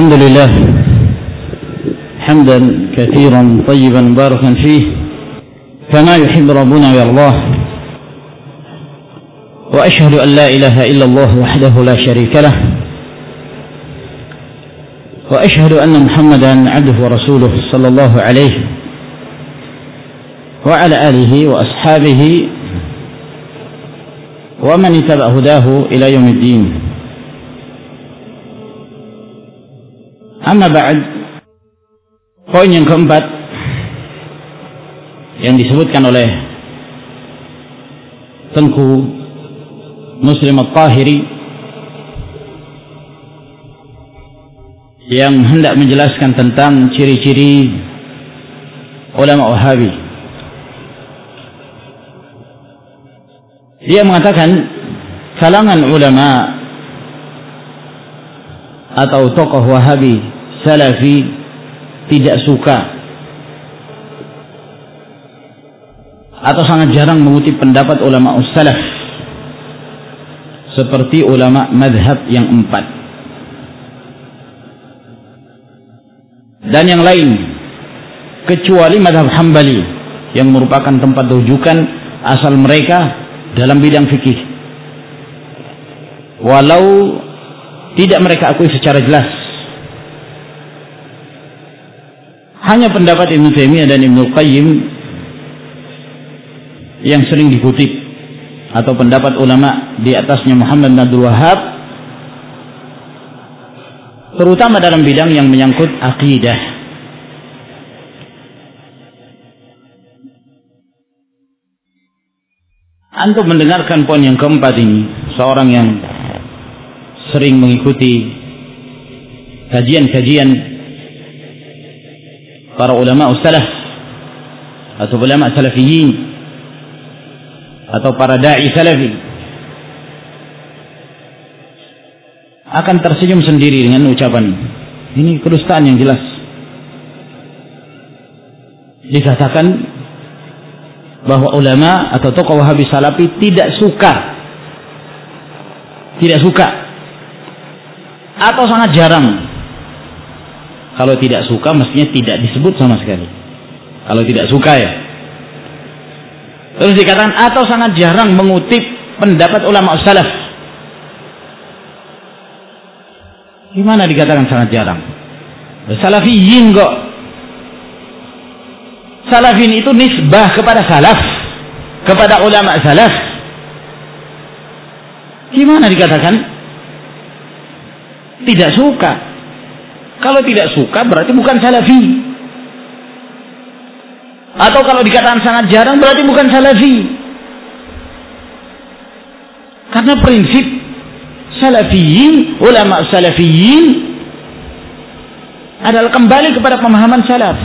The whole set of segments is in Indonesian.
الحمد لله حمدا كثيرا طيبا مباركا فيه كما يحب ربنا ويرضاه. وأشهد أن لا إله إلا الله وحده لا شريك له. وأشهد أن محمدا عبده ورسوله صلى الله عليه وعلى آله وأصحابه ومن اتبع هداه إلى يوم الدين. Amma ba'd Poin yang keempat yang disebutkan oleh Tengku Muslim Al-Tahiri yang hendak menjelaskan tentang ciri-ciri ulama Wahabi. Dia mengatakan kalangan ulama atau tokoh Wahabi Salafi tidak suka. Atau sangat jarang mengutip pendapat ulama salaf. Seperti ulama madhab yang empat. Dan yang lain kecuali madhab hambali yang merupakan tempat rujukan asal mereka dalam bidang fikih. Walau tidak mereka akui secara jelas. Hanya pendapat Ibn Taimiyah dan Ibn Qayyim yang sering dikutip atau pendapat ulama di atasnya Muhammad bin Abdul Wahab terutama dalam bidang yang menyangkut akidah Antum mendengarkan poin yang keempat ini seorang yang sering mengikuti kajian-kajian para ulama salaf atau ulama salafiyin atau para dai salafi. Akan tersenyum sendiri dengan ucapan ini. Kedustaan yang jelas. Dikatakan bahwa ulama atau tokoh wahabi salafi tidak suka. Tidak suka atau sangat jarang. Kalau tidak suka mestinya tidak disebut sama sekali. Kalau tidak suka ya. Terus dikatakan atau sangat jarang mengutip pendapat ulama salaf. Gimana dikatakan sangat jarang? Salafiyin kok. Salafin itu nisbah kepada salaf. Kepada ulama salaf. Gimana dikatakan tidak suka. Kalau tidak suka berarti bukan salafi. Atau kalau dikatakan sangat jarang berarti bukan salafi. Karena prinsip salafiyin ulama salafiyin adalah kembali kepada pemahaman salaf.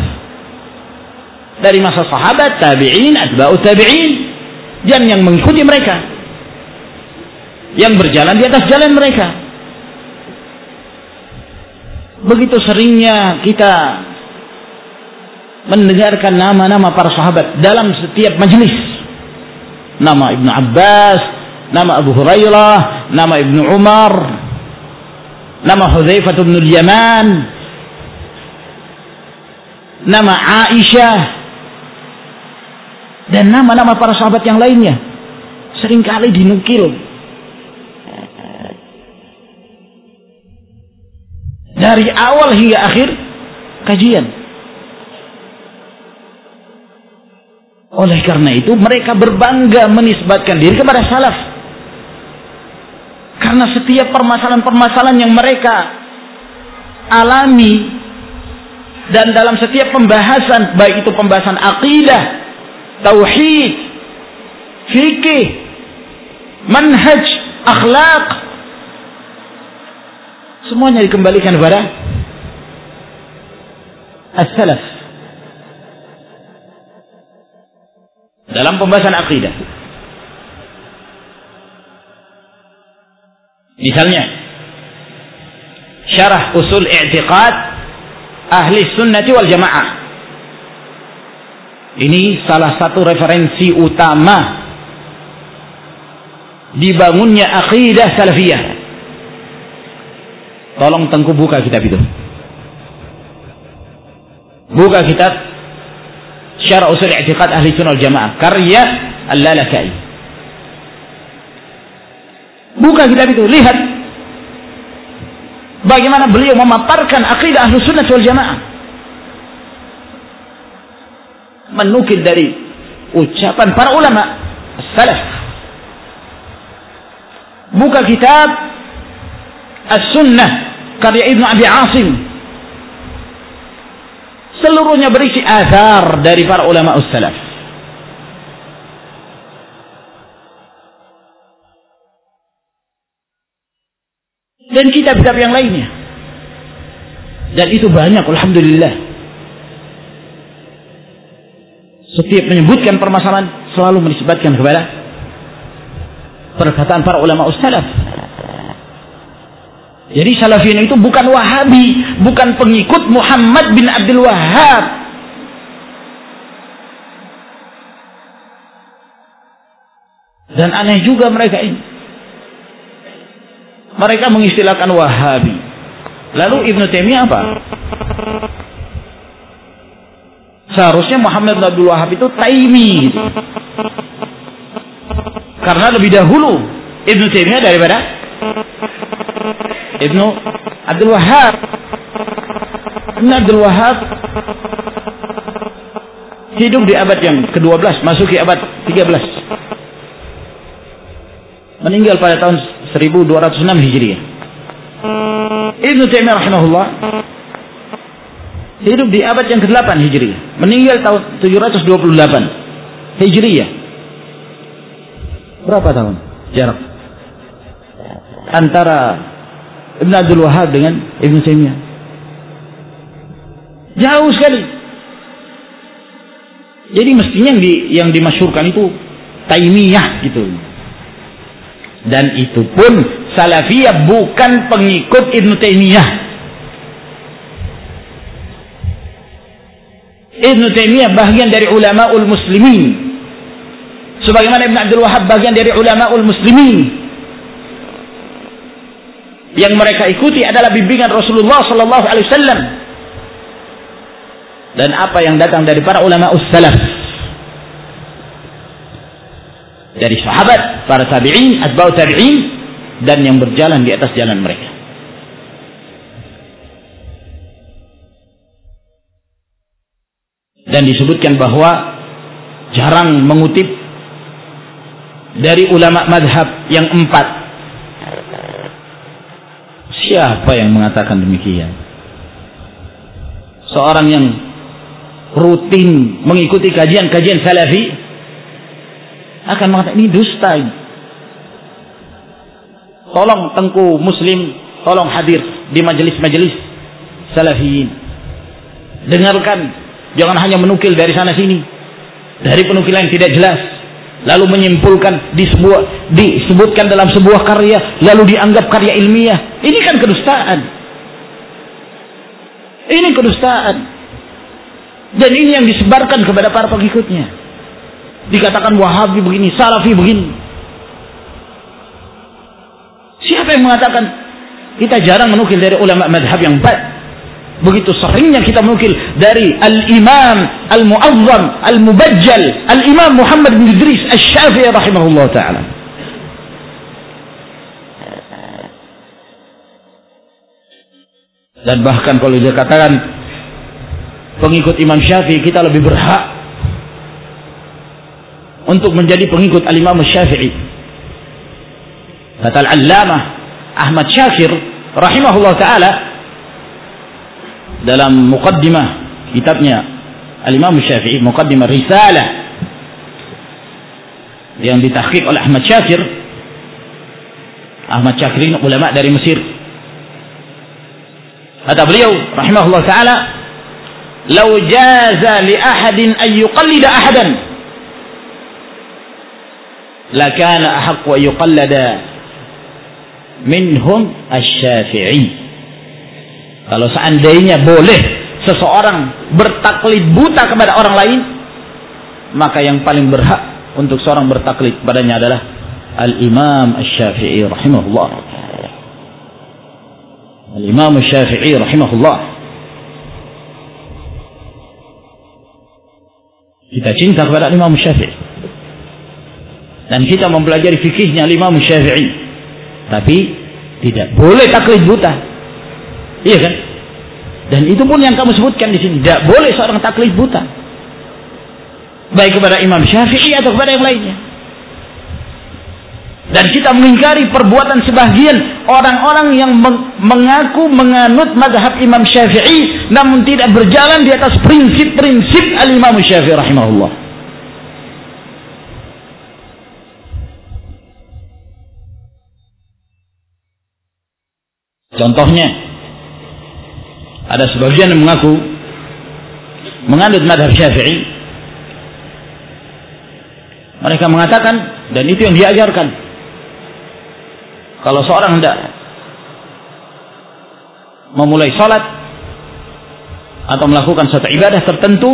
Dari masa sahabat, tabi'in, atba'u tabi'in. Dan yang mengikuti mereka. Yang berjalan di atas jalan mereka begitu seringnya kita mendengarkan nama-nama para sahabat dalam setiap majelis nama Ibnu Abbas nama Abu Hurairah nama Ibnu Umar nama Hudzaifah bin Yaman nama Aisyah dan nama-nama para sahabat yang lainnya. Seringkali dinukil dari awal hingga akhir kajian. Oleh karena itu mereka berbangga menisbatkan diri kepada salaf. Karena setiap permasalahan-permasalahan yang mereka alami dan dalam setiap pembahasan baik itu pembahasan akidah, tauhid, fikih, manhaj, akhlak, semuanya dikembalikan kepada as-salaf. Dalam pembahasan akidah. Misalnya syarah usul i'tiqad ahli sunnati wal jamaah. Ini salah satu referensi utama dibangunnya akidah salafiyah Tolong tengku buka kitab itu. Buka kitab Syarah Usul I'tiqad Ahli Sunnah Jamaah karya Al-Lalakai. Buka kitab itu, lihat bagaimana beliau memaparkan akidah Ahli Sunnah wal Jamaah. Menukil dari ucapan para ulama salaf. Buka kitab As-Sunnah karya Ibnu Abi Asim seluruhnya berisi azhar dari para ulama salaf. Dan kitab-kitab yang lainnya. Dan itu banyak, Alhamdulillah. Setiap menyebutkan permasalahan selalu menisbatkan kepada perkataan para ulama salaf. Jadi Salafin itu bukan Wahabi, bukan pengikut Muhammad bin Abdul Wahab. Dan aneh juga mereka ini. Mereka mengistilahkan Wahabi. Lalu Ibnu Taimiyah apa? Seharusnya Muhammad bin Abdul Wahab itu Taimi. Karena lebih dahulu Ibnu Taimiyah daripada Ibnu Abdul Wahab. Ibnu Abdul Wahab hidup di abad yang ke-12, masuki abad 13. Meninggal pada tahun 1206 Hijriah. Ibnu Taimiyah rahimahullah hidup di abad yang ke-8 Hijriah. Meninggal tahun 728 Hijriah. Berapa tahun jarak? Antara Ibn Abdul Wahab dengan Ibn Taimiyah. Jauh sekali. Jadi mestinya yang, di, yang dimasyurkan itu Taimiyah gitu. Dan itu pun Salafiyah bukan pengikut Ibn Taimiyah. Ibn Taimiyah bagian dari ulamaul muslimin. Sebagaimana Ibn Abdul Wahab bagian dari ulamaul muslimin yang mereka ikuti adalah bimbingan Rasulullah sallallahu alaihi wasallam. Dan apa yang datang dari para ulama ussalaf dari sahabat, para tabi'in, atba'u tabi'in dan yang berjalan di atas jalan mereka. Dan disebutkan bahwa jarang mengutip dari ulama madhab yang empat Siapa yang mengatakan demikian? Seorang yang rutin mengikuti kajian-kajian salafi akan mengatakan ini dusta. Tolong tengku muslim, tolong hadir di majelis-majelis salafiyin. Dengarkan, jangan hanya menukil dari sana sini. Dari penukilan yang tidak jelas lalu menyimpulkan di disebutkan dalam sebuah karya lalu dianggap karya ilmiah ini kan kedustaan. Ini kedustaan. Dan ini yang disebarkan kepada para pengikutnya. Dikatakan wahabi begini salafi begini. Siapa yang mengatakan kita jarang menukil dari ulama madhab yang baik? Begitu seringnya kita menukil dari Al-Imam Al-Mu'azzam Al-Mubajjal Al-Imam Muhammad bin Idris Al-Syafi'i rahimahullah ta'ala. Dan bahkan kalau dia katakan pengikut Imam Syafi'i kita lebih berhak untuk menjadi pengikut Al-Imam Syafi'i. Kata Al-Allamah Ahmad Syakir rahimahullah ta'ala dalam muqaddimah kitabnya Al-Imam Syafi'i muqaddimah risalah yang ditahqiq oleh Ahmad Syakir Ahmad Syakir ini ulama dari Mesir kata beliau rahimahullah taala "Lau jaza li ahadin an yuqallida ahadan lakana ahaqqu an yuqallada minhum asy-Syafi'i." Kalau seandainya boleh seseorang bertaklid buta kepada orang lain, maka yang paling berhak untuk seorang bertaklid kepadanya adalah Al-Imam Asy-Syafi'i rahimahullah. Al-Imam Asy-Syafi'i rahimahullah. Kita cinta kepada Imam Syafi'i. Dan kita mempelajari fikihnya Imam Syafi'i. Tapi tidak boleh taklid buta. Iya kan? Dan itu pun yang kamu sebutkan di sini. Tidak boleh seorang taklid buta. Baik kepada Imam Syafi'i atau kepada yang lainnya. Dan kita mengingkari perbuatan sebagian orang-orang yang mengaku menganut madhab Imam Syafi'i namun tidak berjalan di atas prinsip-prinsip al-Imam Syafi'i rahimahullah. Contohnya ada sebagian yang mengaku menganut madhab Syafi'i mereka mengatakan dan itu yang diajarkan kalau seorang hendak memulai sholat atau melakukan suatu ibadah tertentu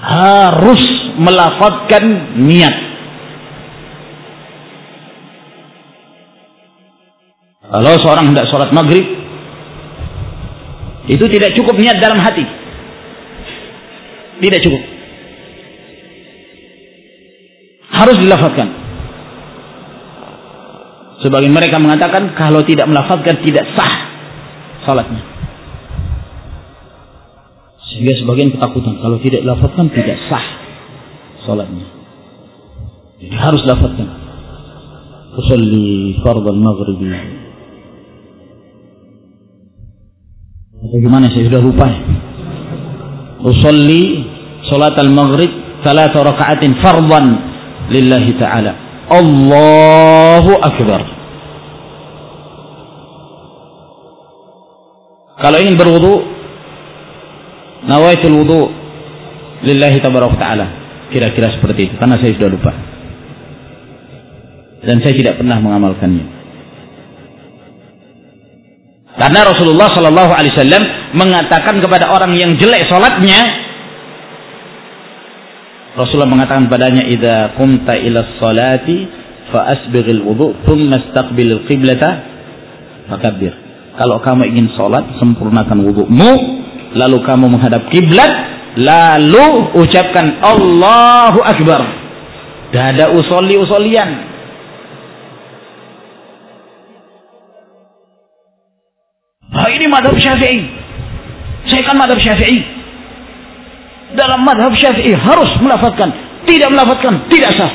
harus melafazkan niat. Kalau seorang hendak sholat maghrib itu tidak cukup niat dalam hati. Tidak cukup. Harus dilafazkan. Sebagian mereka mengatakan kalau tidak melafazkan tidak sah salatnya. Sehingga sebagian ketakutan kalau tidak lafazkan tidak sah salatnya. Jadi harus lafazkan. Usalli fardal maghribi. Bagaimana gimana saya sudah lupa. Usalli salat al-maghrib salat raka'atin fardan lillahi ta'ala. Allahu Akbar. Kalau ingin berwudu, nawaitul wudu lillahi tabaraka taala. Kira-kira seperti itu karena saya sudah lupa. Dan saya tidak pernah mengamalkannya. Karena Rasulullah Shallallahu Alaihi Wasallam mengatakan kepada orang yang jelek sholatnya, Rasulullah mengatakan padanya idza qumta ila sholati fa asbighil wudu thumma istaqbilil qiblata fakabbir. Kalau kamu ingin salat sempurnakan wudumu lalu kamu menghadap kiblat lalu ucapkan Allahu akbar. Tidak ada usolli-usolian. Nah, ini madhab syafi'i. Saya kan madhab syafi'i dalam madhab syafi'i harus melafazkan. Tidak melafazkan, tidak sah.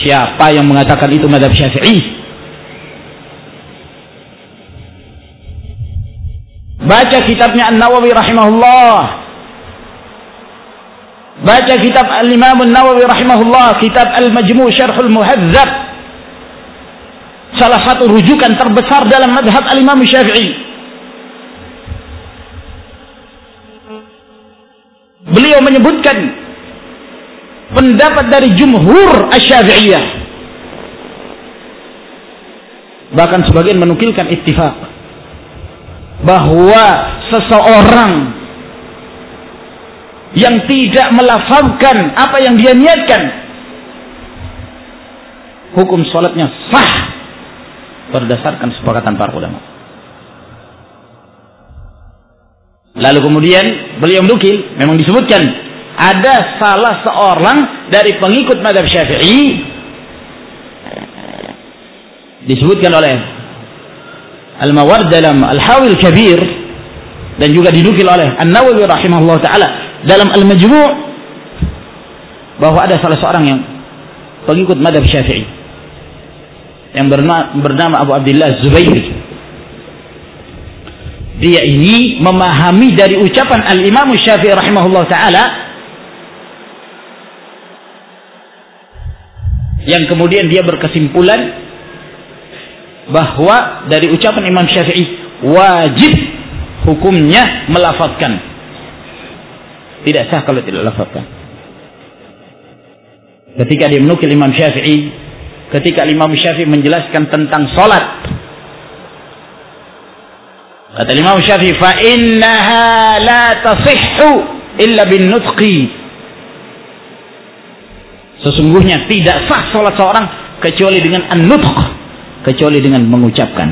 Siapa yang mengatakan itu madhab syafi'i? Baca kitabnya An-Nawawi rahimahullah. Baca kitab Al-Imam An-Nawawi rahimahullah. Kitab Al-Majmu' Syarhul Muhadzab. Salah satu rujukan terbesar dalam madhab Al-Imam Syafi'i. Beliau menyebutkan pendapat dari jumhur asy-syafi'iyah. Bahkan sebagian menukilkan ittifaq bahwa seseorang yang tidak melafalkan apa yang dia niatkan hukum sholatnya sah berdasarkan sepakatan para ulama Lalu kemudian beliau menukil, memang disebutkan ada salah seorang dari pengikut madhab syafi'i disebutkan oleh Al-Mawar dalam Al-Hawil Kabir dan juga dinukil oleh An-Nawawi rahimahullah taala dalam Al-Majmu' bahwa ada salah seorang yang pengikut madhab syafi'i yang bernama, bernama Abu Abdullah Zubairi dia ini memahami dari ucapan Al-Imam Syafi'i rahimahullah taala. Yang kemudian dia berkesimpulan bahwa dari ucapan Imam Syafi'i wajib hukumnya melafazkan. Tidak sah kalau tidak lafazkan. Ketika dia menukil Imam Syafi'i ketika Imam Syafi'i menjelaskan tentang salat Kata Imam Syafi'i, "Fa innaha la tasihhu illa bin nutqi." Sesungguhnya tidak sah salat seorang kecuali dengan an-nutq, kecuali dengan mengucapkan.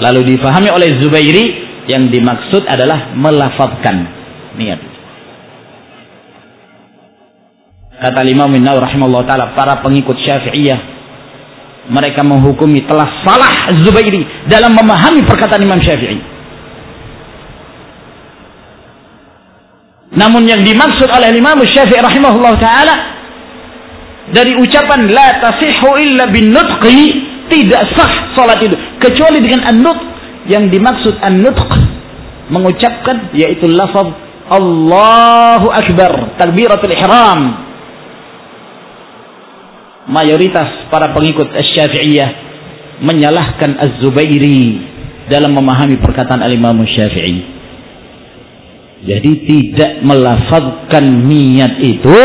Lalu difahami oleh Zubairi yang dimaksud adalah melafazkan niat. Kata Imam Nawawi rahimahullah taala para pengikut Syafi'iyah mereka menghukumi telah salah Zubairi dalam memahami perkataan Imam Syafi'i. Namun yang dimaksud oleh Imam Syafi'i rahimahullah taala dari ucapan la tasihhu illa bin nutqi tidak sah salat itu. Kecuali dengan an-nutq. Yang dimaksud an-nutq mengucapkan yaitu lafaz Allahu akbar takbiratul ihram mayoritas para pengikut Syafi'iyah menyalahkan Az-Zubairi dalam memahami perkataan Al-Imam Syafi'i. Jadi tidak melafazkan niat itu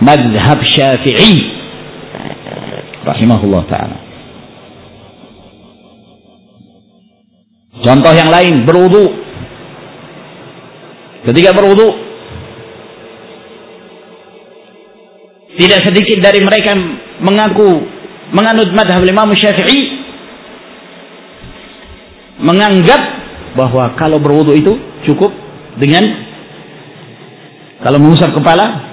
madhab Syafi'i rahimahullah taala. Contoh yang lain berwudu. Ketika berwudu tidak sedikit dari mereka mengaku menganut madhab Imam Syafi'i menganggap bahwa kalau berwudu itu cukup dengan kalau mengusap kepala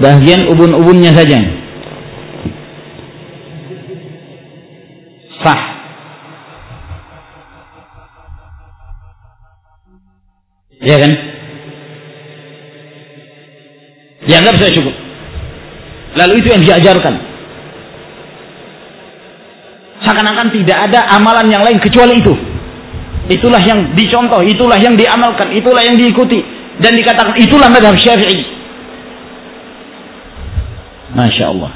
bagian ubun-ubunnya saja. Sah. Ya kan? Dianggap saya cukup Lalu itu yang diajarkan. Seakan-akan tidak ada amalan yang lain kecuali itu. Itulah yang dicontoh, itulah yang diamalkan, itulah yang diikuti. Dan dikatakan itulah madhab syafi'i. Masya Allah.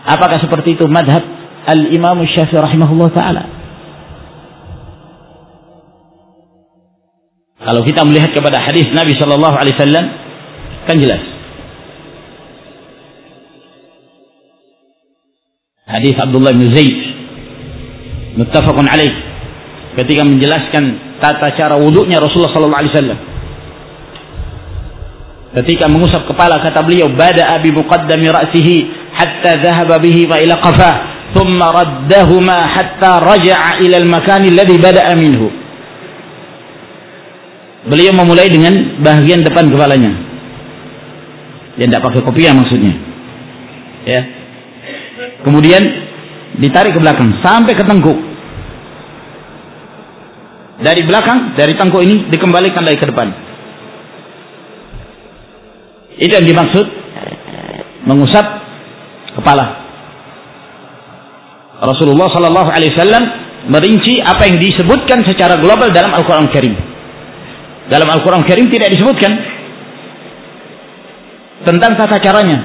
Apakah seperti itu madhab al-imam syafi'i rahimahullah ta'ala? Kalau kita melihat kepada hadis Nabi Shallallahu Alaihi Wasallam, Kan jelas. Hadis Abdullah bin Zaid muttafaqun alaih ketika menjelaskan tata cara wudhunya Rasulullah sallallahu alaihi wasallam. Ketika mengusap kepala kata beliau bada abi muqaddami ra'sihi hatta dhahaba bihi wa ila qafah thumma raddahuma hatta raja'a ila al-makan alladhi bada'a minhu. Beliau memulai dengan bagian depan kepalanya dia tidak pakai kopiah maksudnya. Ya. Kemudian ditarik ke belakang sampai ke tengkuk. Dari belakang dari tengkuk ini dikembalikan lagi ke depan. Itu yang dimaksud mengusap kepala. Rasulullah Sallallahu Alaihi Wasallam merinci apa yang disebutkan secara global dalam Al-Quran Karim. Dalam Al-Quran Karim tidak disebutkan tentang tata caranya.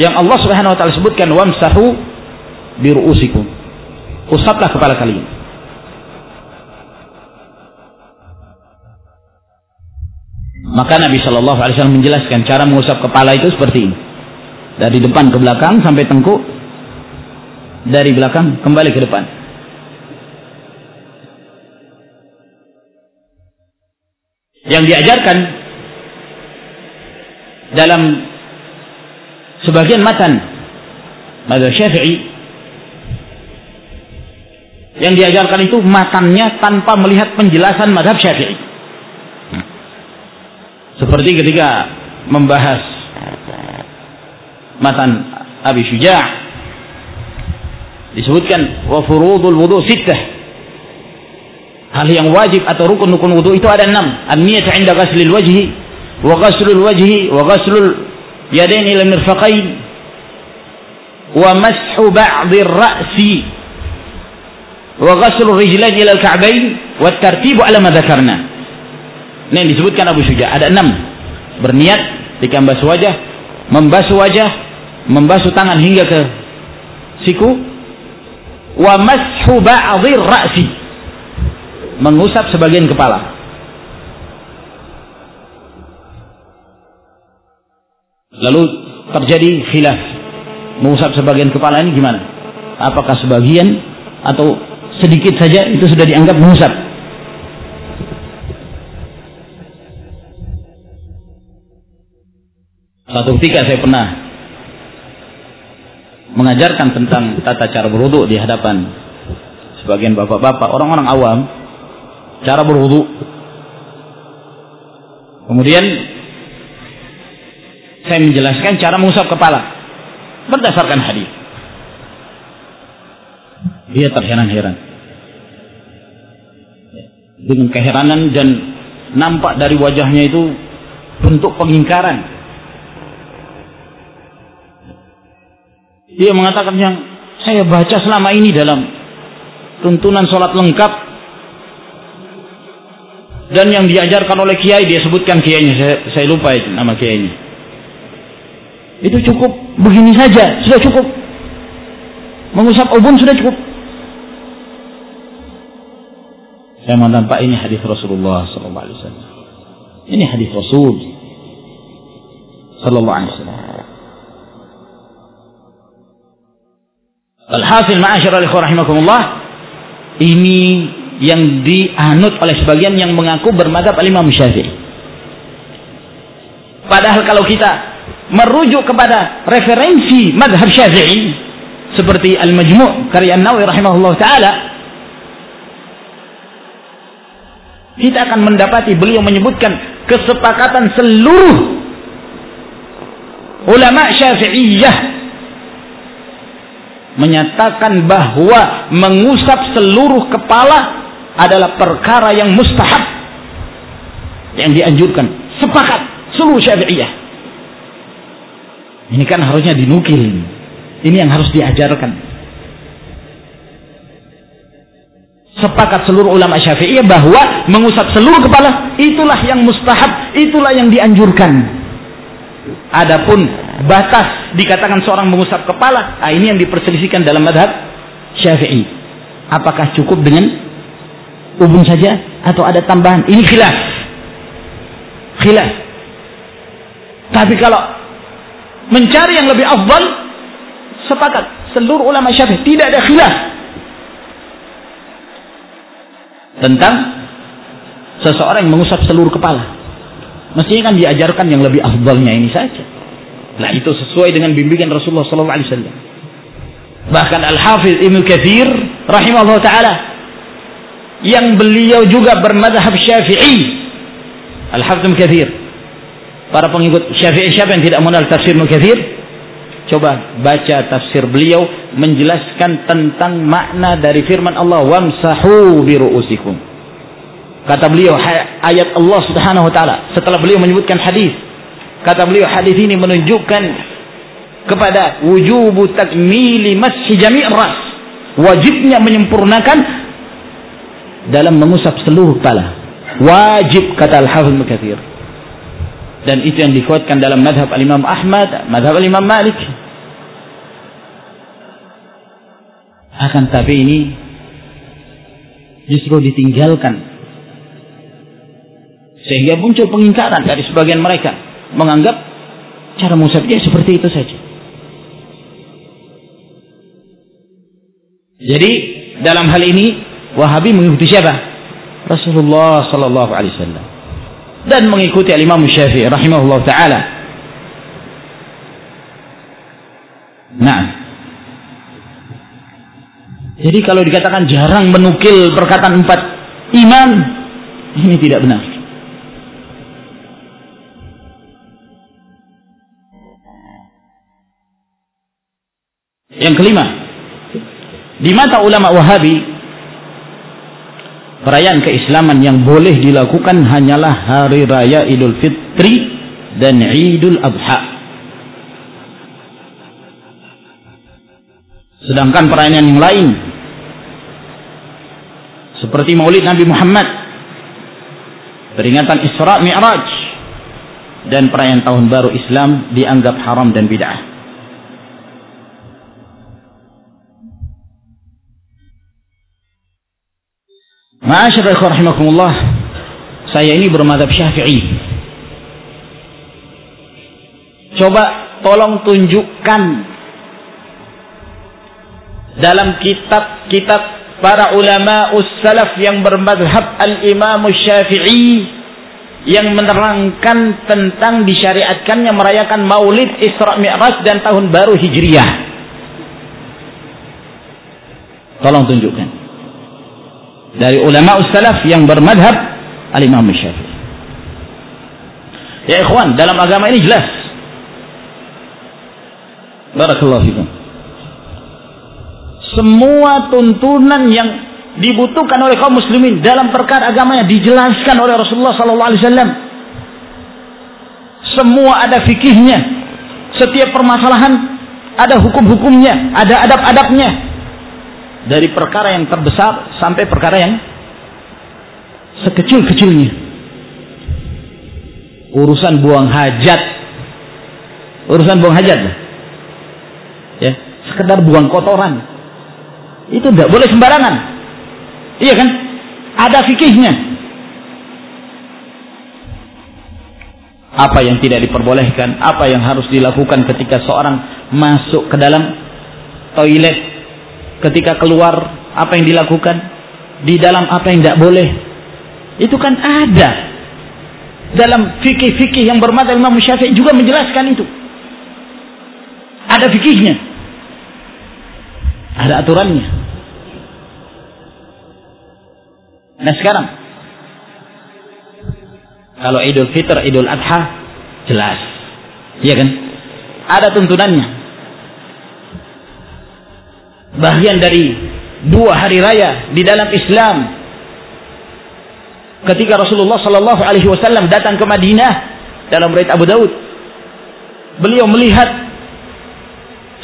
Yang Allah Subhanahu wa taala sebutkan wamsahu biruusikum. Usaplah kepala kalian. Maka Nabi Shallallahu Alaihi Wasallam menjelaskan cara mengusap kepala itu seperti ini. Dari depan ke belakang sampai tengkuk dari belakang kembali ke depan. Yang diajarkan dalam sebagian matan mazhab Syafi'i yang diajarkan itu matannya tanpa melihat penjelasan mazhab Syafi'i. Seperti ketika membahas matan Abi Syuja' disebutkan wa furudul wudu sittah hal yang wajib atau rukun-rukun wudu itu ada enam an-niyat 'inda ghaslil wajhi wa ghaslul wajhi wa ghaslul yadain ila mirfaqain. Wa mashu ba'd ra'si. Wa ghaslul rijlain ila al-ka'bain. Wa tartibu ala ma dzakarna ini yang disebutkan Abu Suja ada enam. Berniat ketika membasuh wajah membasuh wajah membasuh tangan hingga ke siku. Wa mashu ba'dhir ra'si. Mengusap sebagian kepala. Lalu terjadi khilaf. Mengusap sebagian kepala ini gimana? Apakah sebagian atau sedikit saja itu sudah dianggap mengusap? Satu ketika saya pernah mengajarkan tentang tata cara berwudu di hadapan sebagian bapak-bapak, orang-orang awam, cara berwudu. Kemudian saya menjelaskan cara mengusap kepala. Berdasarkan hadis. Dia terheran-heran. Dengan keheranan dan nampak dari wajahnya itu bentuk pengingkaran. Dia mengatakan yang saya baca selama ini dalam tuntunan sholat lengkap. Dan yang diajarkan oleh kiai dia sebutkan kiainya. Saya, saya lupa itu nama kiainya itu cukup. Begini saja sudah cukup. Mengusap ubun sudah cukup. Saya mengatakan Pak ini hadis Rasulullah Sallallahu Alaihi Wasallam. Ini hadis Rasul Sallallahu Alaihi Wasallam. Al-Hasil ma'asyar rahimakumullah ini yang dianut oleh sebagian yang mengaku bermadhab al-Imam Syafi'i. Padahal kalau kita merujuk kepada referensi madhab Syafi'i seperti Al-Majmu' karya An-Nawawi rahimahullah taala kita akan mendapati beliau menyebutkan kesepakatan seluruh ulama Syafi'iyah menyatakan bahwa mengusap seluruh kepala adalah perkara yang mustahab. Yang dianjurkan. Sepakat. Seluruh syafi'iyah ini kan harusnya dinukil ini yang harus diajarkan sepakat seluruh ulama syafi'iyah bahwa mengusap seluruh kepala itulah yang mustahab itulah yang dianjurkan adapun batas dikatakan seorang mengusap kepala, ah ini yang diperselisihkan dalam madhab Syafi'i. Apakah cukup dengan ubun saja atau ada tambahan? Ini khilaf. Khilaf. Tapi kalau mencari yang lebih afdal, sepakat seluruh ulama Syafi'i tidak ada khilaf tentang seseorang yang mengusap seluruh kepala. Mestinya kan diajarkan yang lebih afdalnya ini saja. Nah itu sesuai dengan bimbingan Rasulullah Sallallahu Alaihi Wasallam. Bahkan Al Hafiz Ibn Kathir rahimahullah taala yang beliau juga bermadhab Syafi'i. Al Hafiz Ibn Kathir. Para pengikut Syafi'i siapa yang tidak mengenal tafsir Ibn Kathir? Coba baca tafsir beliau menjelaskan tentang makna dari firman Allah wamsahu bi ru'usikum. Kata beliau ayat Allah Subhanahu wa taala setelah beliau menyebutkan hadis Kata beliau hadis ini menunjukkan kepada wujubu takmili masih jami' ras. Wajibnya menyempurnakan dalam mengusap seluruh kepala. Wajib kata Al-Hafidh Mukathir. Dan itu yang dikuatkan dalam madhab Al-Imam Ahmad, madhab Al-Imam Malik. Akan tapi ini justru ditinggalkan. Sehingga muncul pengingkaran dari sebagian mereka menganggap cara musabnya seperti itu saja. Jadi dalam hal ini Wahabi mengikuti siapa? Rasulullah sallallahu alaihi wasallam dan mengikuti Imam Syafi'i rahimahullah taala. Nah. Jadi kalau dikatakan jarang menukil perkataan empat imam ini tidak benar. Yang kelima, di mata ulama Wahabi, perayaan keislaman yang boleh dilakukan hanyalah hari raya Idul Fitri dan Idul Adha. Sedangkan perayaan yang lain seperti Maulid Nabi Muhammad, peringatan Isra Mi'raj dan perayaan tahun baru Islam dianggap haram dan bid'ah. Ma'asyar Saya ini bermadhab syafi'i Coba tolong tunjukkan Dalam kitab-kitab para ulama ussalaf yang bermadhab al-imam syafi'i yang menerangkan tentang disyariatkannya merayakan maulid Isra Mi'raj dan tahun baru Hijriyah. Tolong tunjukkan. Dari ulama salaf yang bermadhab al-Imam Syafi'i. Ya ikhwan, dalam agama ini jelas. Barakallahu fikum. Semua tuntunan yang dibutuhkan oleh kaum muslimin dalam perkara agamanya dijelaskan oleh Rasulullah sallallahu alaihi wasallam. Semua ada fikihnya. Setiap permasalahan ada hukum-hukumnya, ada adab-adabnya dari perkara yang terbesar sampai perkara yang sekecil-kecilnya. Urusan buang hajat. Urusan buang hajat. Ya, sekedar buang kotoran. Itu tidak boleh sembarangan. Iya kan? Ada fikihnya. Apa yang tidak diperbolehkan, apa yang harus dilakukan ketika seorang masuk ke dalam toilet ketika keluar apa yang dilakukan? Di dalam apa yang tidak boleh. Itu kan ada. Dalam fikih-fikih yang bermata Imam Syafi'i juga menjelaskan itu. Ada fikihnya. Ada aturannya. Nah sekarang. Kalau Idul Fitr, Idul Adha jelas. Iya kan? Ada tuntunannya bagian dari dua hari raya di dalam Islam. Ketika Rasulullah Sallallahu Alaihi Wasallam datang ke Madinah dalam riwayat Abu Daud, beliau melihat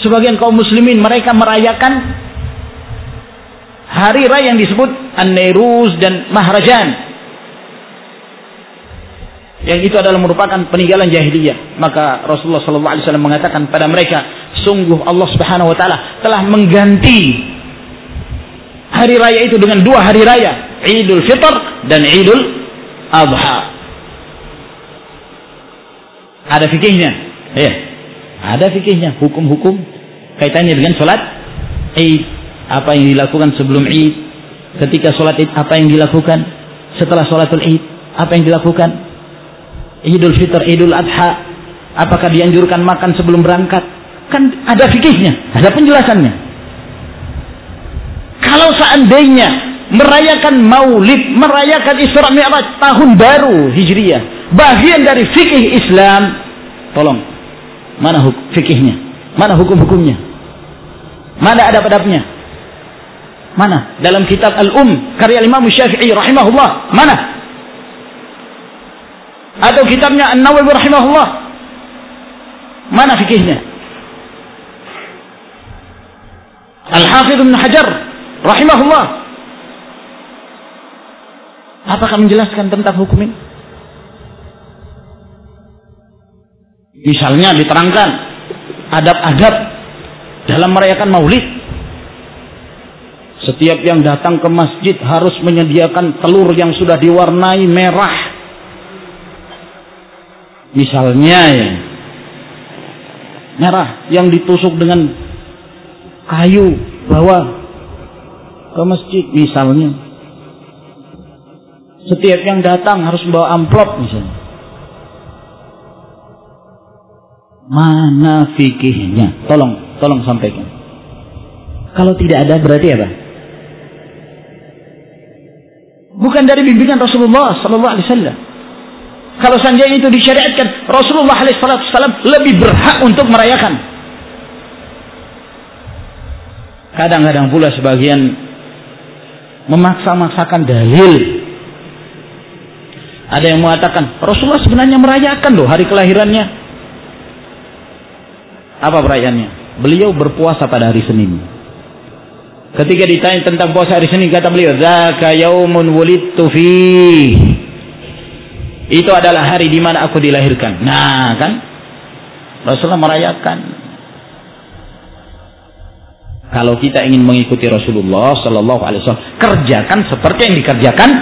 sebagian kaum muslimin mereka merayakan hari raya yang disebut An-Nairuz dan Mahrajan yang itu adalah merupakan peninggalan jahiliyah maka Rasulullah SAW mengatakan pada mereka sungguh Allah Subhanahu wa taala telah mengganti hari raya itu dengan dua hari raya, Idul Fitr dan Idul Adha. Ada fikihnya. Ya. Ada fikihnya, hukum-hukum kaitannya dengan salat Id. Apa yang dilakukan sebelum Id? Ketika salat Id apa yang dilakukan? Setelah salatul Id apa yang dilakukan? Idul Fitr, Idul Adha, apakah dianjurkan makan sebelum berangkat? Kan ada fikihnya, ada penjelasannya. Kalau seandainya merayakan maulid, merayakan Isra Mi'raj tahun baru Hijriyah, bagian dari fikih Islam, tolong, mana huk fikihnya? Mana hukum-hukumnya? Mana adab-adabnya? Mana? Dalam kitab Al-Um karya Imam Syafi'i rahimahullah, mana? Atau kitabnya An-Nawawi rahimahullah? Mana fikihnya? Al-Hafidh Ibn Hajar rahimahullah apakah menjelaskan tentang hukum ini? Misalnya diterangkan adab-adab dalam merayakan maulid. Setiap yang datang ke masjid harus menyediakan telur yang sudah diwarnai merah. Misalnya ya, merah yang ditusuk dengan kayu bawa ke masjid misalnya. Setiap yang datang harus membawa amplop misalnya. Mana fikihnya? Tolong tolong sampaikan. Kalau tidak ada berarti apa? Bukan dari bimbingan Rasulullah sallallahu alaihi wasallam. Kalau seandainya itu disyariatkan Rasulullah alaihi wasallam lebih berhak untuk merayakan Kadang-kadang pula sebagian memaksa-maksakan dalil. Ada yang mengatakan Rasulullah sebenarnya merayakan loh hari kelahirannya. Apa perayaannya? Beliau berpuasa pada hari Senin. Ketika ditanya tentang puasa hari Senin kata beliau, "Zaka yaumun wulidtu fi." Itu adalah hari di mana aku dilahirkan. Nah, kan? Rasulullah merayakan kalau kita ingin mengikuti Rasulullah Sallallahu Alaihi Wasallam, kerjakan seperti yang dikerjakan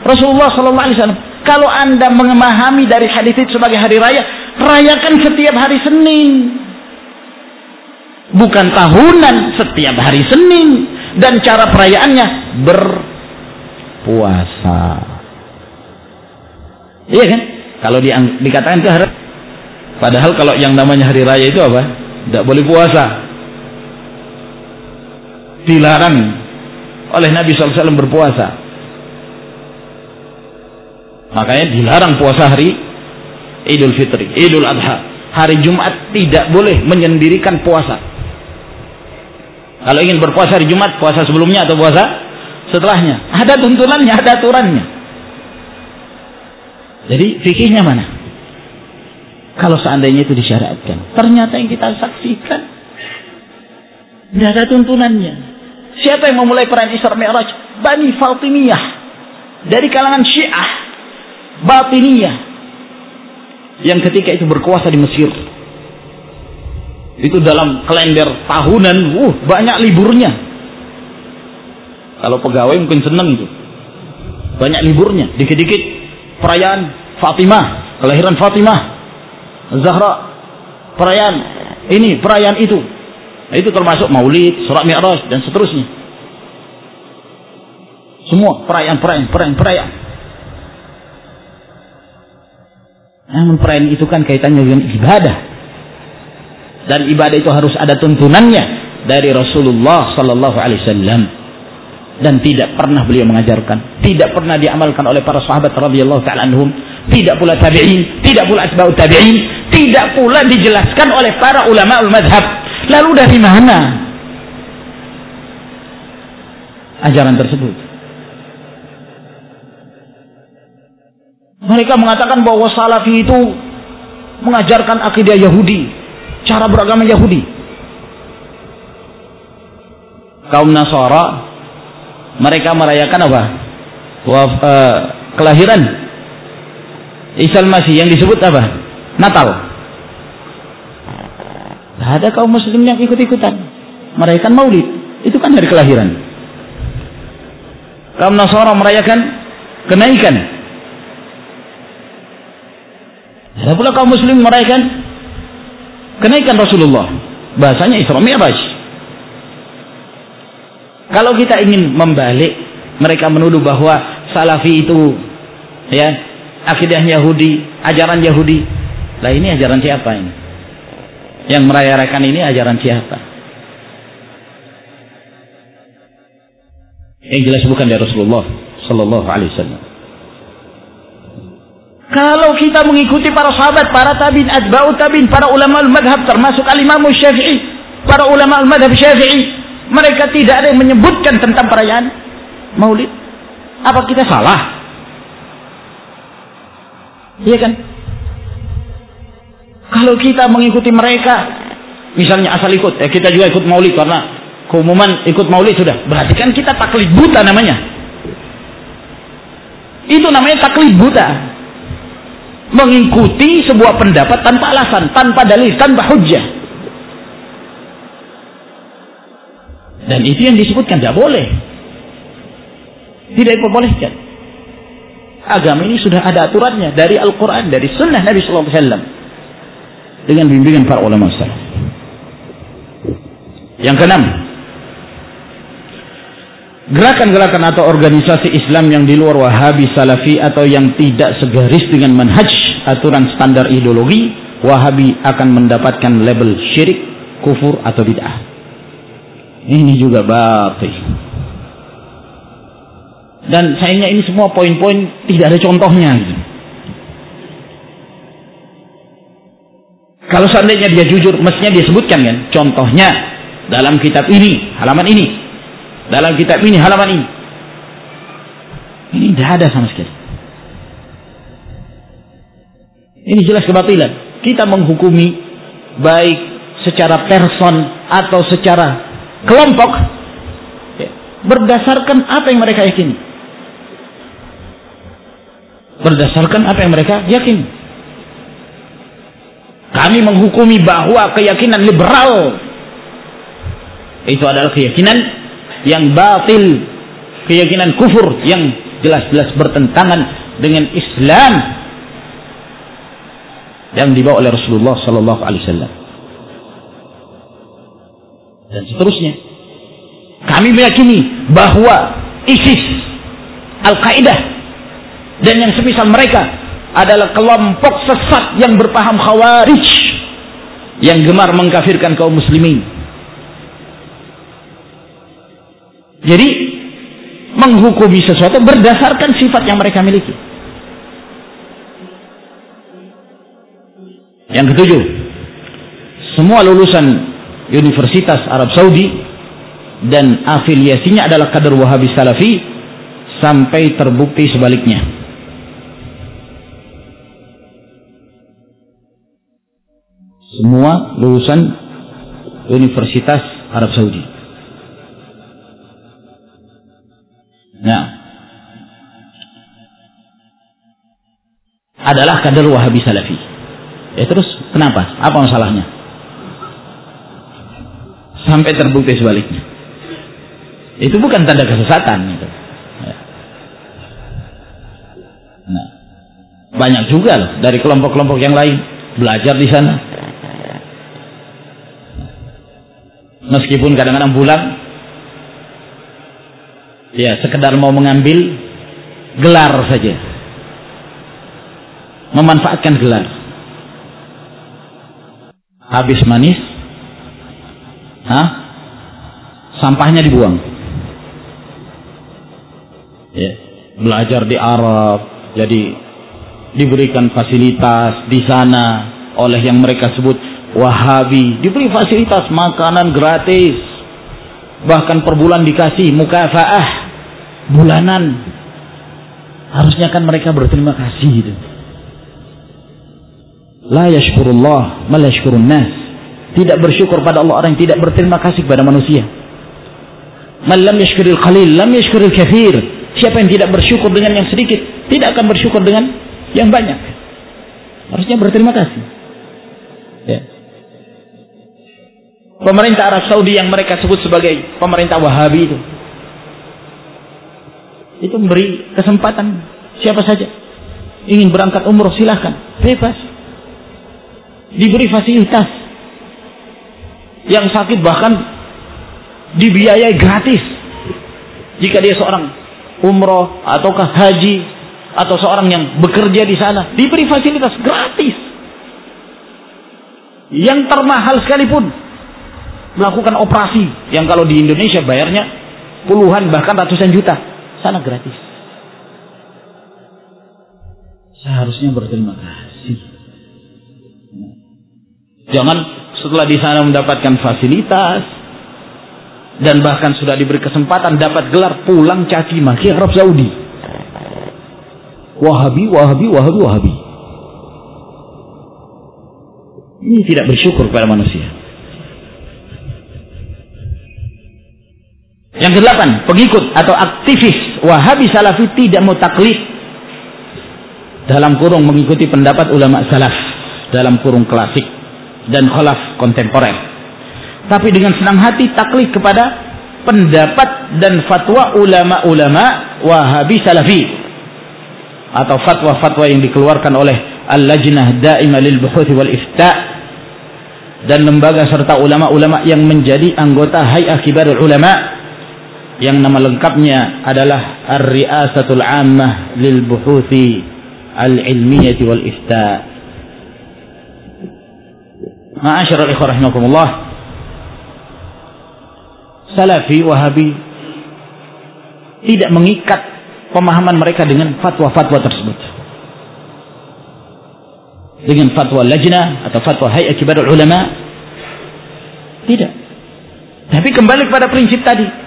Rasulullah Sallallahu Alaihi Wasallam. Kalau anda memahami dari hadis itu sebagai hari raya, rayakan setiap hari Senin, bukan tahunan setiap hari Senin. Dan cara perayaannya berpuasa. Iya kan? Kalau di, dikatakan itu hari, padahal kalau yang namanya hari raya itu apa? Tidak boleh puasa dilarang oleh Nabi SAW berpuasa. Makanya dilarang puasa hari Idul Fitri, Idul Adha. Hari Jumat tidak boleh menyendirikan puasa. Kalau ingin berpuasa hari Jumat, puasa sebelumnya atau puasa setelahnya. Ada tuntunannya, ada aturannya. Jadi fikihnya mana? Kalau seandainya itu disyaratkan, ternyata yang kita saksikan tidak ada tuntunannya. Siapa yang memulai perayaan Isra Mi'raj? Bani Fatimiyah. Dari kalangan Syiah. Batiniyah. Yang ketika itu berkuasa di Mesir. Itu dalam kalender tahunan, uh, banyak liburnya. Kalau pegawai mungkin senang itu. Banyak liburnya, dikit-dikit perayaan Fatimah, kelahiran Fatimah, Zahra, perayaan ini, perayaan itu. Nah, itu termasuk Maulid, Surat Mi'raj dan seterusnya. Semua perayaan-perayaan, perayaan-perayaan. Namun perayaan itu kan kaitannya dengan ibadah. Dan ibadah itu harus ada tuntunannya dari Rasulullah sallallahu alaihi wasallam dan tidak pernah beliau mengajarkan, tidak pernah diamalkan oleh para sahabat radhiyallahu taala anhum, tidak pula tabi'in, tidak pula atba'ut tabi'in, tidak pula dijelaskan oleh para ulama ul madhab Lalu dari mana ajaran tersebut? Mereka mengatakan bahwa Salafi itu mengajarkan akidah Yahudi, cara beragama Yahudi. Kaum Nasara mereka merayakan apa? Waf, uh, kelahiran Isa Masih yang disebut apa? Natal. Ada kaum muslim yang ikut-ikutan. Merayakan maulid. Itu kan dari kelahiran. Kaum Nasara merayakan kenaikan. Ada pula kaum muslim merayakan kenaikan Rasulullah. Bahasanya Isra Mi'raj. Kalau kita ingin membalik, mereka menuduh bahwa Salafi itu ya akidah Yahudi, ajaran Yahudi. Lah ini ajaran siapa ini? Yang merayakan ini ajaran siapa? Yang jelas bukan dari Rasulullah Sallallahu Alaihi Wasallam. Kalau kita mengikuti para sahabat, para tabiin, atba'u tabiin, para ulama al-madhab termasuk al-imam syafi'i, para ulama al-madhab syafi'i, mereka tidak ada yang menyebutkan tentang perayaan maulid. Apa kita salah? Iya kan? Kalau kita mengikuti mereka, misalnya asal ikut, ya kita juga ikut maulid karena keumuman ikut maulid sudah. Berarti kan kita taklid buta namanya. Itu namanya taklid buta. Mengikuti sebuah pendapat tanpa alasan, tanpa dalil, tanpa hujah. Dan itu yang disebutkan tidak boleh. Tidak diperbolehkan. Agama ini sudah ada aturannya dari Al-Quran, dari Sunnah Nabi Sallallahu Alaihi Wasallam dengan bimbingan para ulama salaf. Yang keenam, gerakan-gerakan atau organisasi Islam yang di luar Wahabi Salafi atau yang tidak segaris dengan manhaj aturan standar ideologi Wahabi akan mendapatkan label syirik, kufur atau bid'ah. Ini juga batil. Dan sayangnya ini semua poin-poin tidak ada contohnya. Gitu. Kalau seandainya dia jujur, mestinya dia sebutkan kan. Contohnya dalam kitab ini, halaman ini. Dalam kitab ini, halaman ini. Ini tidak ada sama sekali. Ini jelas kebatilan. Kita menghukumi baik secara person atau secara kelompok ya, berdasarkan apa yang mereka yakini. Berdasarkan apa yang mereka yakini. Kami menghukumi bahwa keyakinan liberal itu adalah keyakinan yang batil, keyakinan kufur yang jelas-jelas bertentangan dengan Islam yang dibawa oleh Rasulullah sallallahu alaihi wasallam. Dan seterusnya. Kami meyakini bahwa ISIS, Al-Qaeda dan yang semisal mereka adalah kelompok sesat yang berpaham khawarij yang gemar mengkafirkan kaum muslimin. Jadi menghukumi sesuatu berdasarkan sifat yang mereka miliki. Yang ketujuh, semua lulusan Universitas Arab Saudi dan afiliasinya adalah kader Wahabi Salafi sampai terbukti sebaliknya. Semua lulusan Universitas Arab Saudi. Nah, adalah kader Wahabi Salafi. Ya terus kenapa? Apa masalahnya? Sampai terbukti sebaliknya. Itu bukan tanda kesesatan. Gitu. Ya. Nah, banyak juga loh dari kelompok-kelompok yang lain belajar di sana. Meskipun kadang-kadang pulang, ya sekedar mau mengambil gelar saja, memanfaatkan gelar habis manis, Hah? sampahnya dibuang. Ya, belajar di Arab, jadi diberikan fasilitas di sana oleh yang mereka sebut Wahabi, diberi fasilitas makanan gratis, bahkan per bulan dikasih mukafaah. Bulanan. Harusnya kan mereka berterima kasih. Gitu la yashkurullah ma yashkurun nas. Tidak bersyukur pada Allah orang yang tidak berterima kasih kepada manusia. Man lam yashkuril qalil lam yashkuril kathir. Siapa yang tidak bersyukur dengan yang sedikit tidak akan bersyukur dengan yang banyak. Harusnya berterima kasih pemerintah Arab Saudi yang mereka sebut sebagai pemerintah Wahabi itu. Itu memberi kesempatan siapa saja ingin berangkat umroh silahkan. Bebas. Diberi fasilitas yang sakit bahkan dibiayai gratis. Jika dia seorang umroh ataukah haji atau seorang yang bekerja di sana diberi fasilitas gratis. Yang termahal sekalipun melakukan operasi yang kalau di Indonesia bayarnya puluhan bahkan ratusan juta sana gratis seharusnya berterima kasih Jangan setelah di sana mendapatkan fasilitas dan bahkan sudah diberi kesempatan dapat gelar pulang caci maki Arab Saudi. Wahabi, Wahabi, Wahabi, Wahabi. Ini tidak bersyukur kepada manusia. Yang kedelapan, pengikut atau aktivis. Wahabi Salafi tidak mau taklid. Dalam kurung mengikuti pendapat ulama salaf. Dalam kurung klasik dan khalaf kontemporer. Tapi dengan senang hati taklid kepada pendapat dan fatwa ulama-ulama Wahabi Salafi. Atau fatwa-fatwa yang dikeluarkan oleh Al-Lajnah Daimah lil Buhuth wal Ifta dan lembaga serta ulama-ulama yang menjadi anggota Hay'ah Kibarul Ulama yang nama lengkapnya adalah Ar-Riasatul Ammah lil Buhuthi Al-Ilmiyah wal Ifta Ma'asyiral ikhwah rahimakumullah. Salafi Wahabi tidak mengikat pemahaman mereka dengan fatwa-fatwa tersebut. Dengan fatwa lajnah atau fatwa hayat kibar ulama tidak. Tapi kembali kepada prinsip tadi.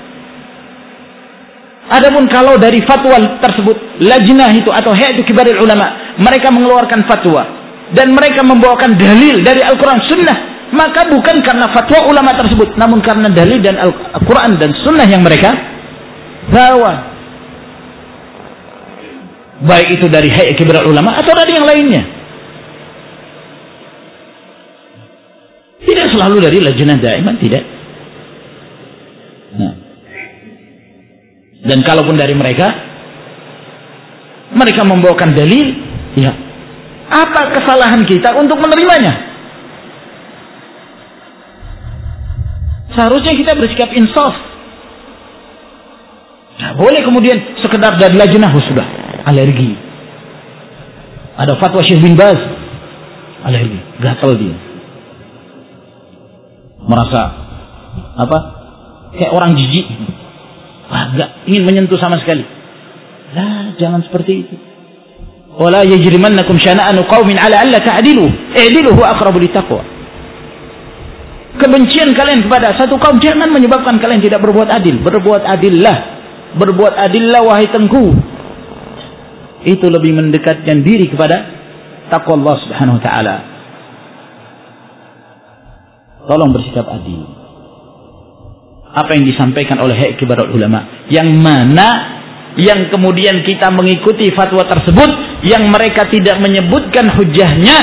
Adapun kalau dari fatwa tersebut lajnah itu atau hayat kibar ulama mereka mengeluarkan fatwa. Dan mereka membawakan dalil dari Al-Quran Sunnah. Maka bukan karena fatwa ulama tersebut namun karena dalil dan Al-Quran dan Sunnah yang mereka bawa. Baik itu dari hayat kibrat ulama atau dari yang lainnya. Tidak selalu dari lajnah daiman tidak. Nah. Dan kalaupun dari mereka mereka membawakan dalil ya apa kesalahan kita untuk menerimanya? Seharusnya kita bersikap insaf. Nah, boleh kemudian sekedar dari lajnah oh, sudah alergi. Ada fatwa Syekh bin Baz alergi, gatal dia. Merasa apa? Kayak orang jijik. Wah, enggak ingin menyentuh sama sekali. Lah, jangan seperti itu. Wala yajrimannakum syana'anu qaumin ala alla ta'dilu. I'dilu huwa aqrabu litaqwa. Kebencian kalian kepada satu kaum jangan menyebabkan kalian tidak berbuat adil. Berbuat adillah. Berbuat adillah wahai tengku. Itu lebih mendekatkan diri kepada takwa Allah Subhanahu wa taala. Tolong bersikap adil. Apa yang disampaikan oleh hak kibar ulama yang mana yang kemudian kita mengikuti fatwa tersebut yang mereka tidak menyebutkan hujahnya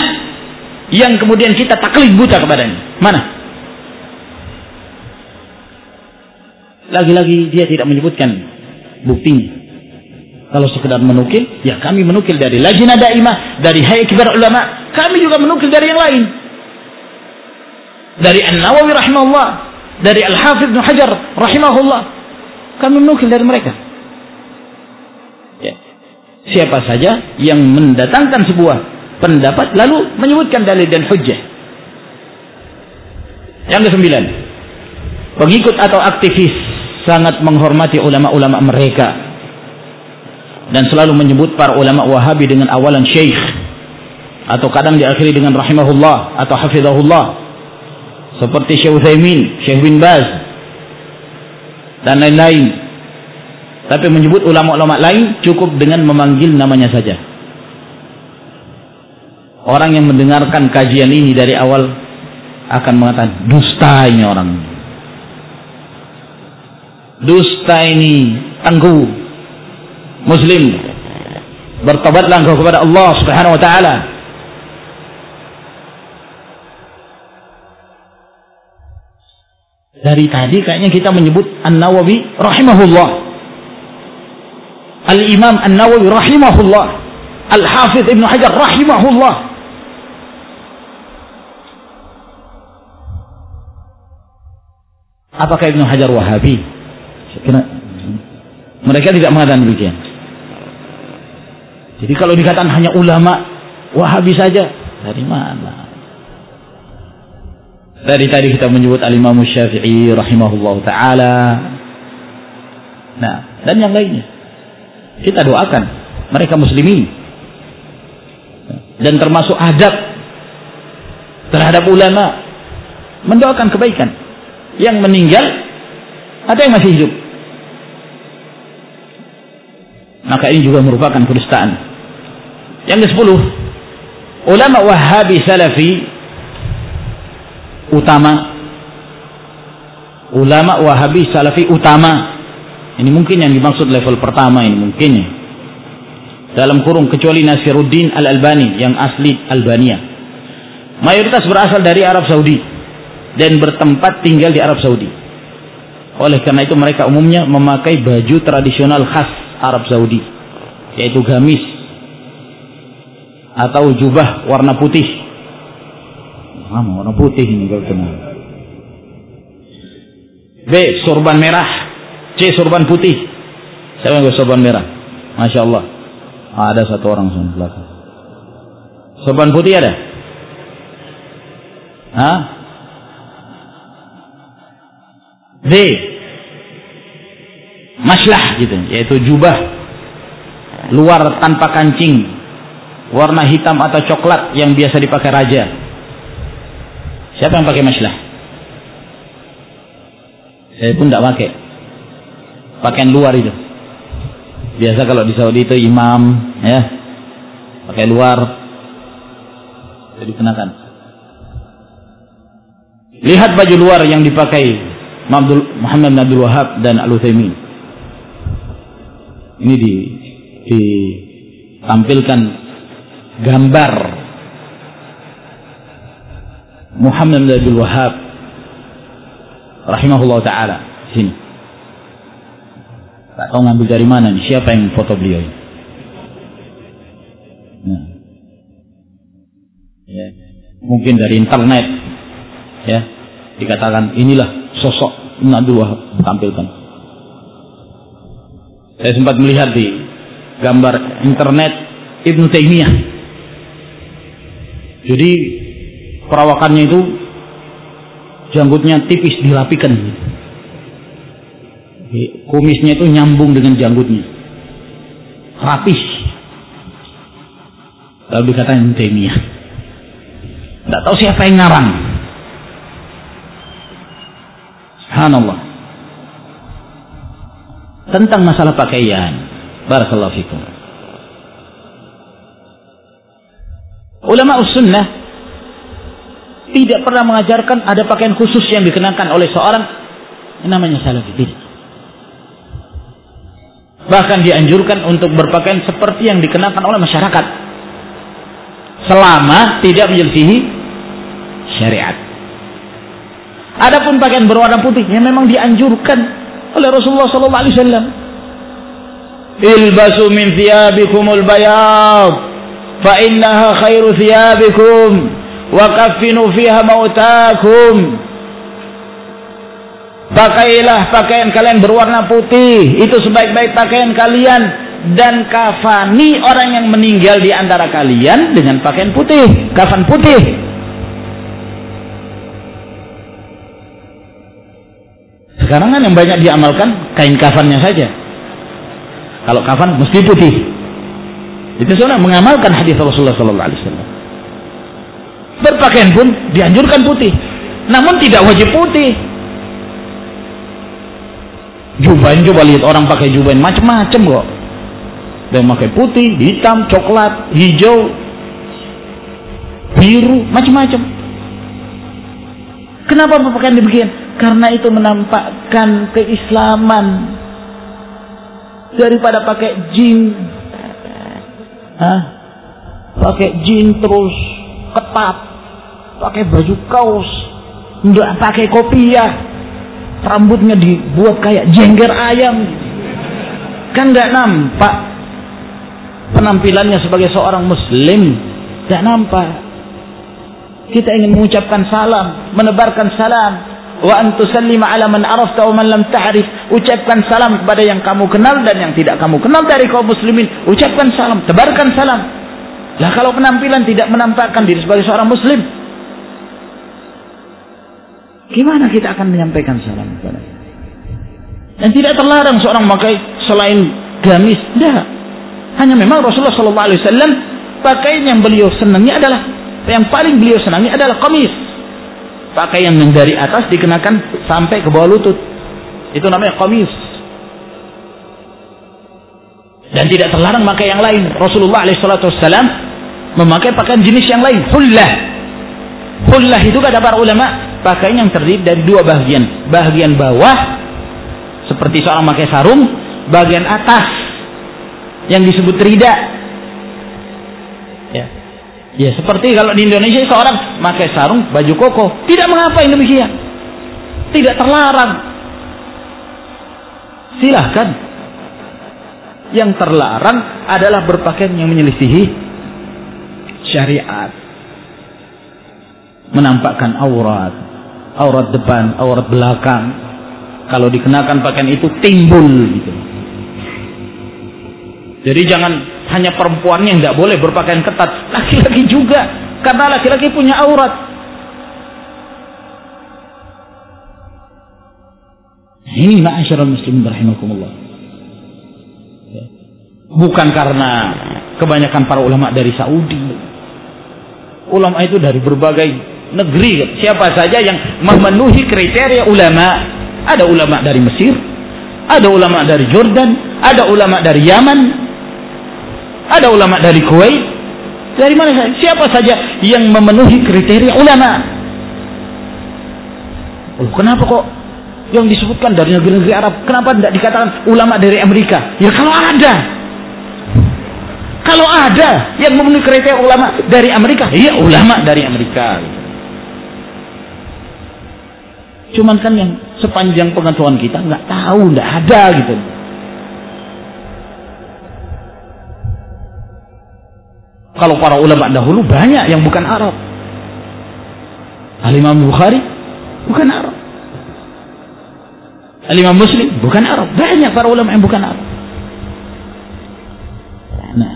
yang kemudian kita taklid buta kepadanya. Mana? Lagi-lagi dia tidak menyebutkan buktinya. Kalau sekedar menukil, ya kami menukil dari lajnah daimah, dari hayy kibar ulama, kami juga menukil dari yang lain. Dari An-Nawawi rahimahullah, dari Al-Hafidh Ibn Hajar rahimahullah. Kami menukil dari mereka. Ya. Siapa saja yang mendatangkan sebuah pendapat lalu menyebutkan dalil dan hujjah. Yang kesembilan, pengikut atau aktivis sangat menghormati ulama-ulama mereka dan selalu menyebut para ulama Wahabi dengan awalan syekh atau kadang diakhiri dengan rahimahullah atau hafizahullah seperti Syekh Utsaimin, Syekh bin Baz dan lain-lain. Tapi menyebut ulama-ulama lain cukup dengan memanggil namanya saja. Orang yang mendengarkan kajian ini dari awal akan mengatakan dusta ini orang. Dusta ini tangguh muslim bertobatlah engkau kepada Allah Subhanahu wa taala dari tadi kayaknya kita menyebut An-Nawawi rahimahullah Al-Imam An-Nawawi rahimahullah Al-Hafidh Ibn Hajar rahimahullah Apakah Ibn Hajar Wahabi? Mereka tidak mengatakan demikian. Jadi kalau dikatakan hanya ulama Wahabi saja, dari mana? Dari tadi kita menyebut Al-Imam Syafi'i rahimahullah taala. Nah, dan yang lainnya. Kita doakan mereka muslimin. Dan termasuk adab terhadap ulama mendoakan kebaikan. Yang meninggal ada yang masih hidup. Maka ini juga merupakan kedustaan. Yang ke-10, ulama Wahabi Salafi utama ulama Wahabi Salafi utama. Ini mungkin yang dimaksud level pertama ini mungkin. Dalam kurung kecuali Nasiruddin Al-Albani yang asli Albania. Mayoritas berasal dari Arab Saudi dan bertempat tinggal di Arab Saudi. Oleh karena itu mereka umumnya memakai baju tradisional khas Arab Saudi yaitu gamis atau jubah warna putih. Sama warna putih ini kalau tenang. B. Sorban merah. C. Sorban putih. Siapa yang sorban merah? Masya Allah. Ah, ada satu orang di belakang. Sorban putih ada? Hah? D. Maslah gitu, yaitu jubah luar tanpa kancing warna hitam atau coklat yang biasa dipakai raja. Siapa yang pakai maslah? Saya pun tidak pakai. Pakaian luar itu. Biasa kalau di Saudi itu imam, ya, pakai luar, jadi kenakan. Lihat baju luar yang dipakai Muhammad Abdul Wahab dan Al Utsaimin. Ini di ditampilkan gambar Muhammad bin Abdul Wahab rahimahullah taala sini. Tak tahu ngambil dari mana nih, siapa yang foto beliau ini? Nah. Ya. Mungkin dari internet ya dikatakan inilah sosok Abdul Wahab tampilkan. Saya sempat melihat di gambar internet Ibnu Taimiyah jadi perawakannya itu janggutnya tipis dirapikan. Kumisnya itu nyambung dengan janggutnya. Rapih. Lalu dikatakan Temia. Tidak tahu siapa yang ngarang. Subhanallah. Tentang masalah pakaian. Barakallahu fikum. Ulama sunnah tidak pernah mengajarkan ada pakaian khusus yang dikenakan oleh seorang namanya salafi. Tidak. Bahkan dianjurkan untuk berpakaian seperti yang dikenakan oleh masyarakat. Selama tidak menyelisihi syariat. Adapun pakaian berwarna putih yang memang dianjurkan oleh Rasulullah SAW. Ilbasu min thiyabikumul bayad fa innaha khairu thiyabikum wa kaffinu fiha mautakum Pakailah pakaian kalian berwarna putih, itu sebaik-baik pakaian kalian dan kafani orang yang meninggal di antara kalian dengan pakaian putih, kafan putih. Sekarang kan yang banyak diamalkan kain kafannya saja. Kalau kafan mesti putih. Itu seorang mengamalkan hadis Rasulullah Sallallahu Alaihi Wasallam. Berpakaian pun dianjurkan putih, namun tidak wajib putih Jubain coba lihat orang pakai jubain macam-macam kok. Ada pakai putih, hitam, coklat, hijau, biru, macam-macam. Kenapa berpakaian demikian? Karena itu menampakkan keislaman daripada pakai jin, pakai jin terus ketat, pakai baju kaos, enggak pakai kopiah, rambutnya dibuat kayak jengger ayam. Kan nggak nampak. Penampilannya sebagai seorang muslim nggak nampak. Kita ingin mengucapkan salam menebarkan salam. Wa antusallima ala man arafta wa man lam ta'rif. Ucapkan salam kepada yang kamu kenal dan yang tidak kamu kenal dari kaum muslimin. Ucapkan salam tebarkan salam. Lah kalau penampilan tidak menampakkan diri sebagai seorang muslim Gimana kita akan menyampaikan salam kepada Dan tidak terlarang seorang memakai selain gamis. Tidak. Hanya memang Rasulullah Sallallahu Alaihi Wasallam pakaian yang beliau senangi adalah yang paling beliau senangi adalah kamis. Pakaian yang dari atas dikenakan sampai ke bawah lutut. Itu namanya kamis. Dan tidak terlarang memakai yang lain. Rasulullah Wasallam memakai pakaian jenis yang lain. Hullah. Hullah itu kata para ulama pakaian yang terdiri dari dua bagian. Bagian bawah seperti seorang pakai sarung, bagian atas yang disebut rida. Ya. Ya, seperti kalau di Indonesia seorang pakai sarung, baju koko, tidak mengapa demikian. Tidak terlarang. Silahkan. Yang terlarang adalah berpakaian yang menyelisihi syariat. Menampakkan aurat, aurat depan, aurat belakang. Kalau dikenakan pakaian itu timbul gitu. Jadi jangan hanya perempuan yang tidak boleh berpakaian ketat, laki-laki juga karena laki-laki punya aurat. Ini ma'asyiral muslimin rahimakumullah. Bukan karena kebanyakan para ulama dari Saudi. Ulama itu dari berbagai negeri. Siapa saja yang memenuhi kriteria ulama. Ada ulama dari Mesir ada ulama dari Jordan ada ulama dari Yaman ada ulama dari Kuwait. Dari mana siapa saja yang memenuhi kriteria ulama. Oh, kenapa kok yang disebutkan dari negeri-negeri Arab kenapa tidak dikatakan ulama dari Amerika? Ya kalau ada. Kalau ada yang memenuhi kriteria ulama dari Amerika iya ulama dari Amerika Cuman kan yang sepanjang pengetahuan kita nggak tahu, nggak ada gitu. Kalau para ulama dahulu banyak yang bukan Arab. Al-Imam Bukhari bukan Arab. Al-Imam Muslim bukan Arab. Banyak para ulama yang bukan Arab. Nah,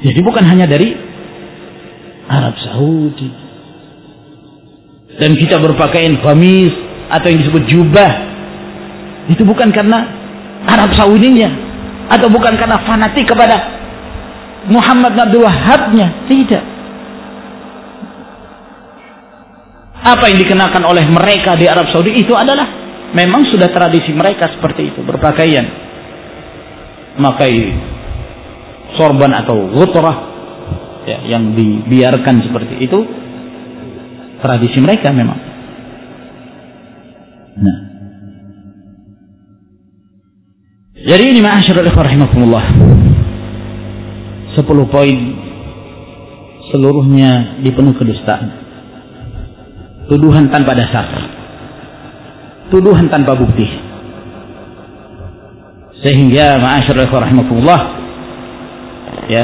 jadi bukan hanya dari Arab Saudi. Dan kita berpakaian kamis atau yang disebut jubah itu bukan karena Arab Saudinya atau bukan karena fanatik kepada Muhammad Abdul Wahabnya tidak. Apa yang dikenakan oleh mereka di Arab Saudi itu adalah memang sudah tradisi mereka seperti itu berpakaian. Memakai sorban atau gutrah ya, yang dibiarkan seperti itu tradisi mereka memang nah. Jadi ini ma'asyarul ikhwah rahimakumullah. 10 poin seluruhnya dipenuh kedustaan. Tuduhan tanpa dasar. Tuduhan tanpa bukti. Sehingga ma'asyarul rahimakumullah ya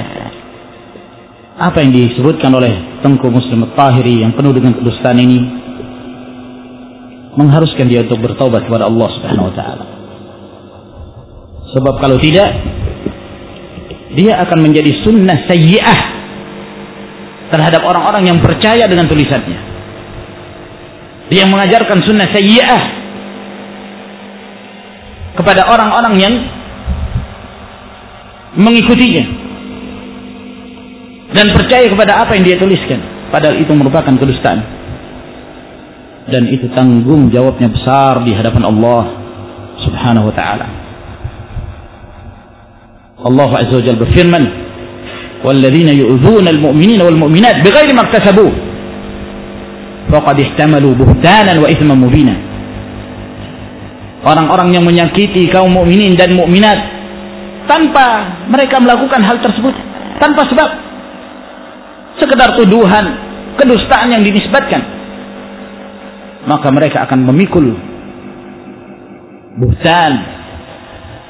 apa yang disebutkan oleh Tengku Muslim Tahiri yang penuh dengan kedustaan ini mengharuskan dia untuk bertobat kepada Allah Subhanahu wa taala. Sebab kalau tidak dia akan menjadi sunnah sayyi'ah terhadap orang-orang yang percaya dengan tulisannya. Yang mengajarkan sunnah sayyi'ah kepada orang-orang yang mengikutinya dan percaya kepada apa yang dia tuliskan. Padahal itu merupakan kedustaan dan itu tanggung jawabnya besar di hadapan Allah Subhanahu wa taala. Allah Azza wa Jalla berfirman, "Walladzina yu'dzuna al-mu'minina wal mu'minat bighairi ma iktasabu faqad ihtamalu buhtanan wa ithman mubina." Orang-orang yang menyakiti kaum mukminin dan mukminat tanpa mereka melakukan hal tersebut, tanpa sebab sekedar tuduhan, kedustaan yang dinisbatkan maka mereka akan memikul buhtan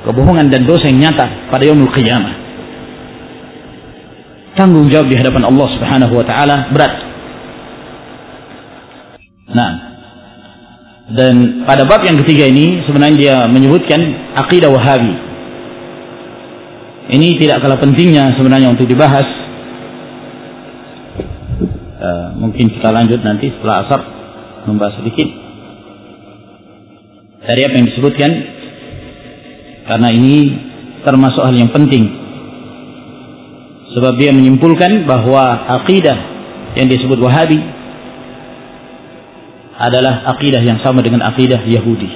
kebohongan dan dosa yang nyata pada yaumul qiyamah tanggung jawab di hadapan Allah Subhanahu wa taala berat Nah, dan pada bab yang ketiga ini sebenarnya dia menyebutkan akidah Wahabi. Ini tidak kalah pentingnya sebenarnya untuk dibahas. Uh, mungkin kita lanjut nanti setelah asar membahas sedikit dari apa yang disebutkan karena ini termasuk hal yang penting sebab dia menyimpulkan bahwa akidah yang disebut Wahabi adalah akidah yang sama dengan akidah Yahudi.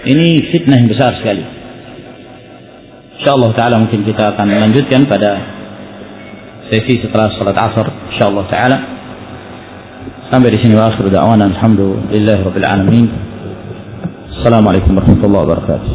Ini fitnah yang besar sekali. Insyaallah taala mungkin kita akan melanjutkan pada sesi setelah salat asar insyaallah taala. أمرشني وآخر دعوانا الحمد لله رب العالمين السلام عليكم ورحمة الله وبركاته